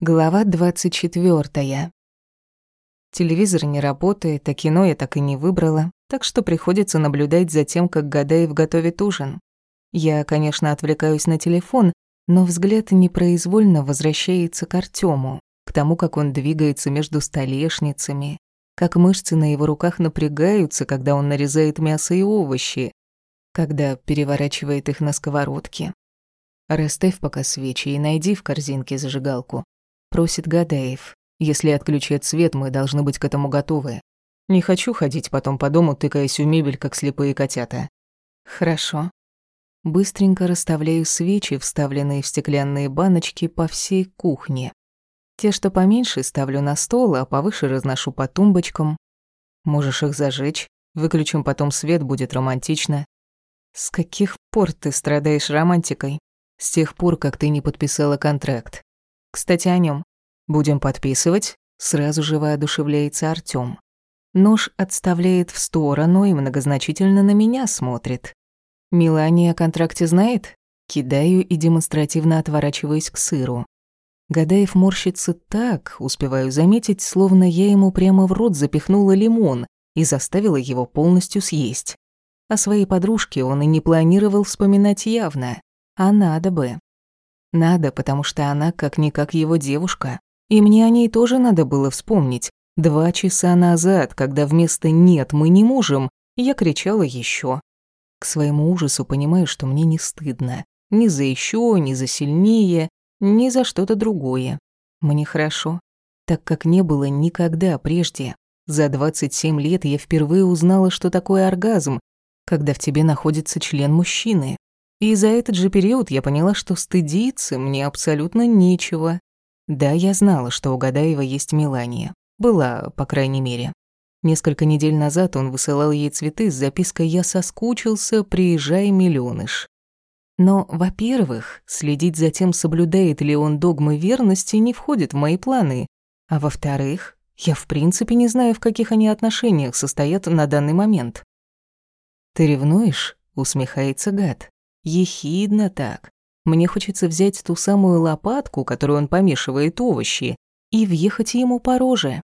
Глава 24. Телевизор не работает, а кино я так и не выбрала, так что приходится наблюдать за тем, как Гадаев готовит ужин. Я, конечно, отвлекаюсь на телефон, но взгляд непроизвольно возвращается к Артёму, к тому, как он двигается между столешницами, как мышцы на его руках напрягаются, когда он нарезает мясо и овощи, когда переворачивает их на сковородке. Расставь пока свечи и найди в корзинке зажигалку. Просит Гадаев. Если отключат свет, мы должны быть к этому готовы. Не хочу ходить потом по дому, тыкаясь в мебель, как слепые котята. Хорошо. Быстренько расставляю свечи, вставленные в стеклянные баночки, по всей кухне. Те, что поменьше, ставлю на стол, а повыше разношу по тумбочкам. Можешь их зажечь, выключим потом свет, будет романтично. С каких пор ты страдаешь романтикой? С тех пор, как ты не подписала контракт. Кстати, о нем. Будем подписывать. Сразу же воодушевляется Артём. Нож отставляет в сторону и многозначительно на меня смотрит. Милания о контракте знает? Кидаю и демонстративно отворачиваюсь к сыру. Гадаев морщится так, успеваю заметить, словно я ему прямо в рот запихнула лимон и заставила его полностью съесть. О своей подружке он и не планировал вспоминать явно, а надо бы. Надо, потому что она как-никак его девушка. И мне о ней тоже надо было вспомнить. Два часа назад, когда вместо «нет, мы не можем», я кричала еще. К своему ужасу понимаю, что мне не стыдно. Ни за еще, ни за сильнее, ни за что-то другое. Мне хорошо, так как не было никогда прежде. За 27 лет я впервые узнала, что такое оргазм, когда в тебе находится член мужчины. И за этот же период я поняла, что стыдиться мне абсолютно нечего. Да, я знала, что у Гадаева есть Мелания. Была, по крайней мере. Несколько недель назад он высылал ей цветы с запиской «Я соскучился, приезжай, миллионыш». Но, во-первых, следить за тем, соблюдает ли он догмы верности, не входит в мои планы. А во-вторых, я в принципе не знаю, в каких они отношениях состоят на данный момент. «Ты ревнуешь?» — усмехается гад. Ехидно так. Мне хочется взять ту самую лопатку, которую он помешивает овощи, и въехать ему по роже.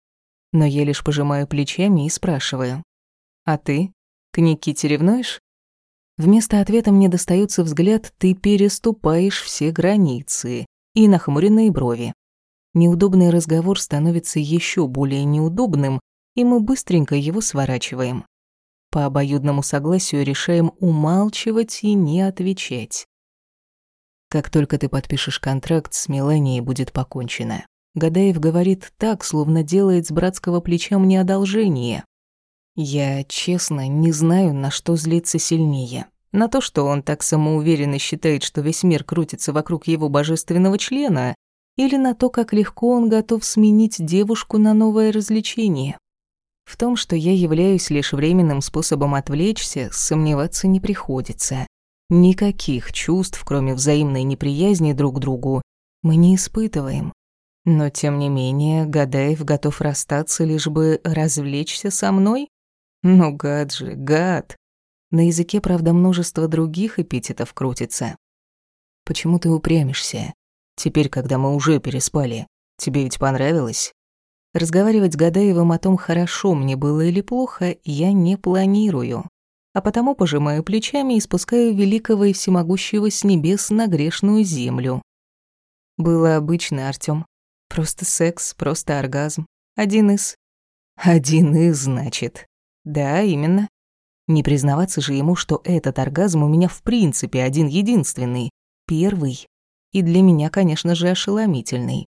Но я лишь пожимаю плечами и спрашиваю. «А ты? К Никите ревнуешь?» Вместо ответа мне достается взгляд «ты переступаешь все границы» и нахмуренные брови. Неудобный разговор становится еще более неудобным, и мы быстренько его сворачиваем. По обоюдному согласию решаем умалчивать и не отвечать. Как только ты подпишешь контракт, с Меланией будет покончено. Гадаев говорит так, словно делает с братского плеча мне одолжение. Я, честно, не знаю, на что злиться сильнее. На то, что он так самоуверенно считает, что весь мир крутится вокруг его божественного члена, или на то, как легко он готов сменить девушку на новое развлечение. В том, что я являюсь лишь временным способом отвлечься, сомневаться не приходится. Никаких чувств, кроме взаимной неприязни друг к другу, мы не испытываем. Но, тем не менее, Гадаев готов расстаться, лишь бы развлечься со мной? Ну, гад же, гад. На языке, правда, множество других эпитетов крутится. Почему ты упрямишься? Теперь, когда мы уже переспали, тебе ведь понравилось? Разговаривать с Гадаевым о том, хорошо мне было или плохо, я не планирую. А потому пожимаю плечами и спускаю великого и всемогущего с небес на грешную землю. Было обычно, Артём. Просто секс, просто оргазм. Один из. Один из, значит. Да, именно. Не признаваться же ему, что этот оргазм у меня в принципе один-единственный. Первый. И для меня, конечно же, ошеломительный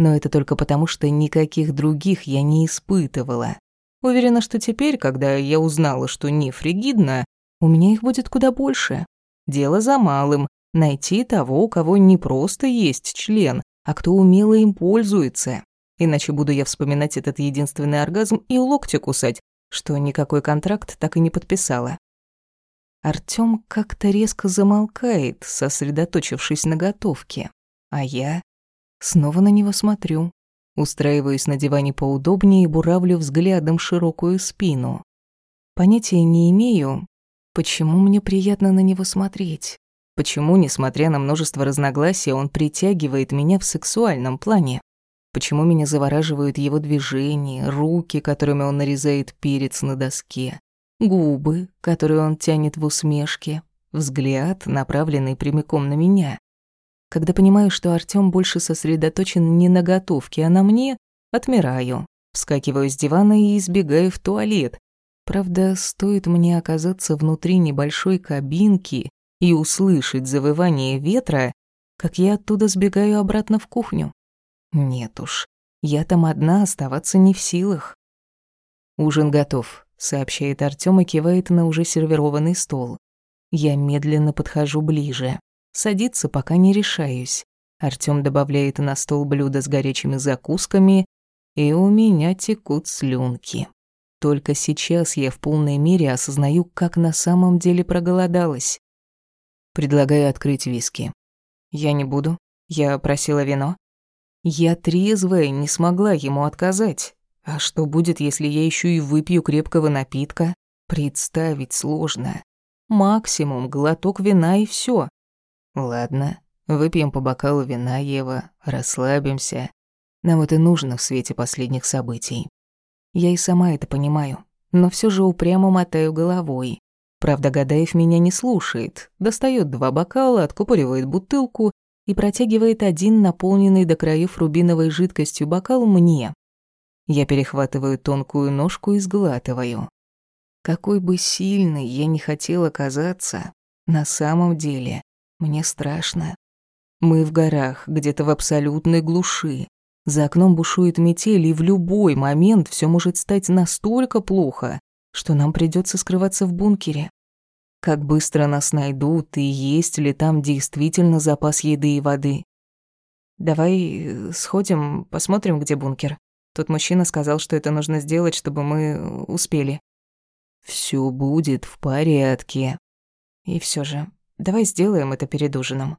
но это только потому, что никаких других я не испытывала. Уверена, что теперь, когда я узнала, что не фригидна, у меня их будет куда больше. Дело за малым — найти того, у кого не просто есть член, а кто умело им пользуется. Иначе буду я вспоминать этот единственный оргазм и локти кусать, что никакой контракт так и не подписала. Артём как-то резко замолкает, сосредоточившись на готовке. А я Снова на него смотрю. Устраиваюсь на диване поудобнее и буравлю взглядом широкую спину. Понятия не имею, почему мне приятно на него смотреть. Почему, несмотря на множество разногласий, он притягивает меня в сексуальном плане. Почему меня завораживают его движения, руки, которыми он нарезает перец на доске, губы, которые он тянет в усмешке, взгляд, направленный прямиком на меня. Когда понимаю, что Артём больше сосредоточен не на готовке, а на мне, отмираю, вскакиваю с дивана и избегаю в туалет. Правда, стоит мне оказаться внутри небольшой кабинки и услышать завывание ветра, как я оттуда сбегаю обратно в кухню. Нет уж, я там одна оставаться не в силах. Ужин готов сообщает Артём и кивает на уже сервированный стол. Я медленно подхожу ближе. Садиться пока не решаюсь. Артём добавляет на стол блюдо с горячими закусками, и у меня текут слюнки. Только сейчас я в полной мере осознаю, как на самом деле проголодалась. Предлагаю открыть виски. Я не буду. Я просила вино. Я трезвая, не смогла ему отказать. А что будет, если я еще и выпью крепкого напитка? Представить сложно. Максимум глоток вина и все. Ладно, выпьем по бокалу вина, Ева, расслабимся. Нам это нужно в свете последних событий. Я и сама это понимаю, но все же упрямо мотаю головой. Правда, Гадаев меня не слушает, достает два бокала, откупоривает бутылку и протягивает один наполненный до краев рубиновой жидкостью бокал мне. Я перехватываю тонкую ножку и сглатываю. Какой бы сильной я не хотела казаться, на самом деле мне страшно. Мы в горах, где-то в абсолютной глуши. За окном бушует метель, и в любой момент все может стать настолько плохо, что нам придется скрываться в бункере. Как быстро нас найдут, и есть ли там действительно запас еды и воды. Давай э, сходим, посмотрим, где бункер. Тот мужчина сказал, что это нужно сделать, чтобы мы успели. Все будет в порядке. И все же, давай сделаем это перед ужином.